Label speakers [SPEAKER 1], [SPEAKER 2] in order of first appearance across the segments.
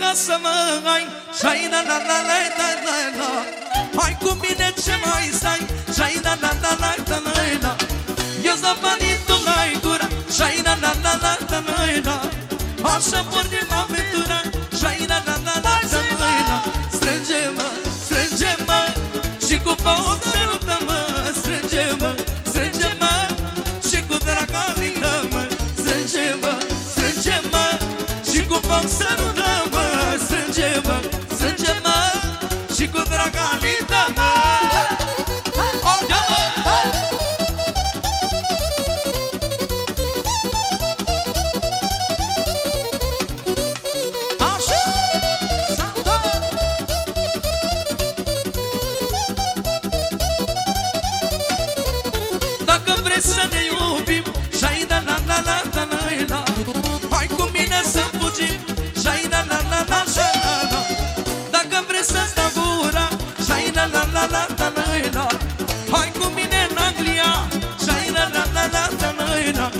[SPEAKER 1] ca să mă ai Shai la la la la la la la Hai cu mine ce mai stai Shai la la la la la la la Eu-ți dau banii, tu n-ai gura Shai la la la la la la la Așa pornim aventura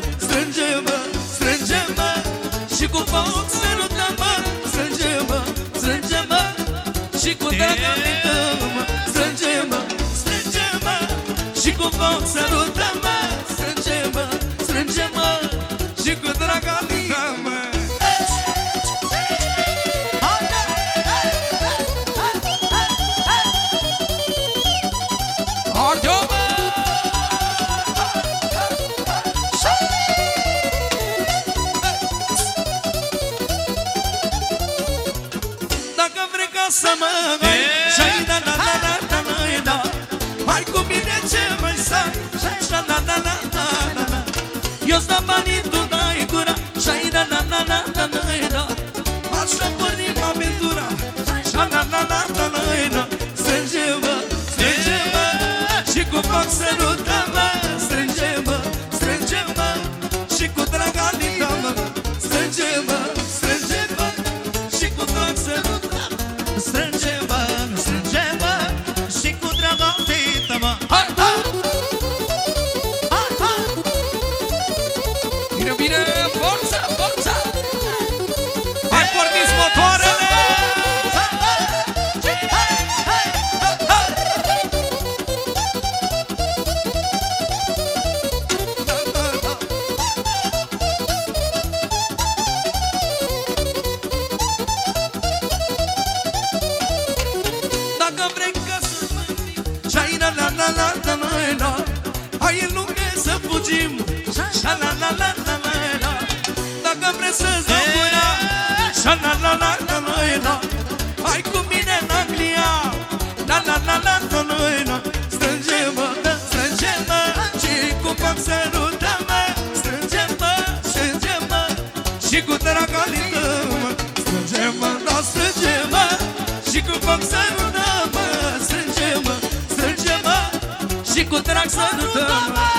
[SPEAKER 1] la să mă ai Shai da la la la la la la Hai cu mine ce mai stai Shai la la la la la la la Eu-ți dau banii, tu dai gura Shai la la la la la la la Așa pornim aventura Shai la la la la la la Strânge-mă, strânge-mă Și cu foc sărută-mă Strânge-mă, strânge-mă Și cu draga mă Strânge-mă, strânge-mă fugim Sha la la la la la la Dacă vrei să-ți dau gura Sha la la la la la la Hai cu mine în Anglia La la la la la la la Strânge-mă, strânge-mă Și cu foc sărută-mă Strânge-mă, strânge-mă Și cu draga mă Strânge-mă, da, strânge-mă Și cu foc sărută-mă Strânge-mă, strânge-mă Și cu drag sărută-mă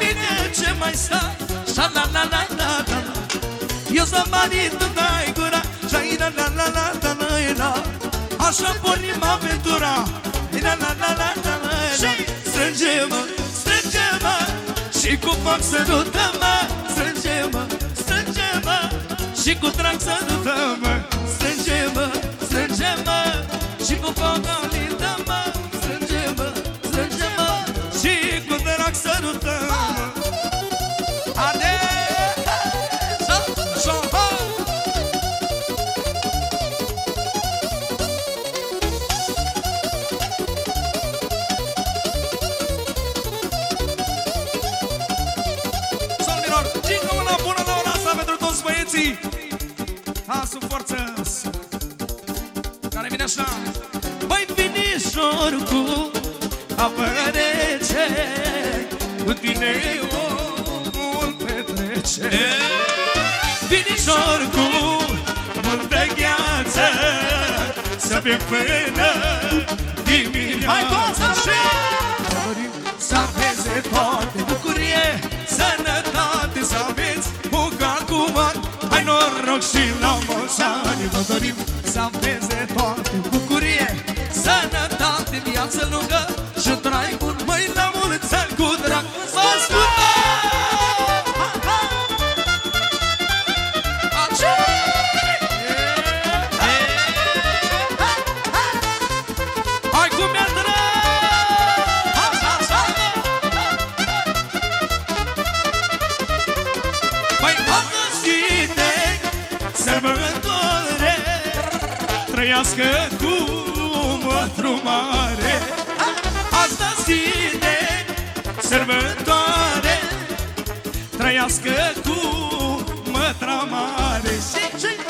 [SPEAKER 1] mine ce mai stai Sha la la la la la la Eu-ți dau banii, tu dai gura Shai la la la la la la la Așa pornim aventura La la la la la la la Strânge-mă, strânge-mă Și cu foc sărută-mă Strânge-mă, strânge-mă Și cu drag sărută-mă Strânge-mă, strânge-mă Și cu foc alindă-mă sub forță Care vine așa. Băi, finișor cu apă rece Cu tine omul petrece Finișor cu multă gheață Să bem până dimineața Hai toți așa Să apese toate Bucurie, sănătate Să aveți munca cu bani Hai noroc și la mulți ani Vă dorim să aveți de toate Bucurie, sănătate Viață lungă trăiască cu mătru mare Asta ține sărbătoare. Trăiască cu mătra mare Și, și,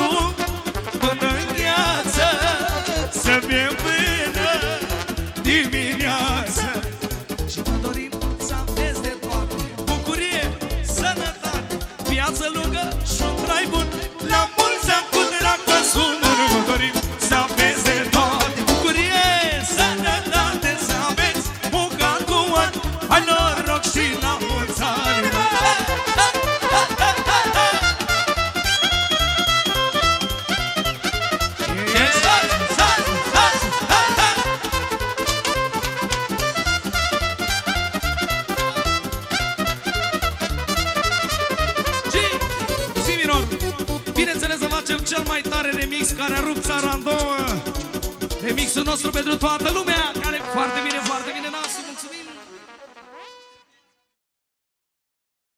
[SPEAKER 1] But. Cel mai tare remix care a rupt țara în două. Remixul nostru pentru toată lumea Care foarte bine, foarte bine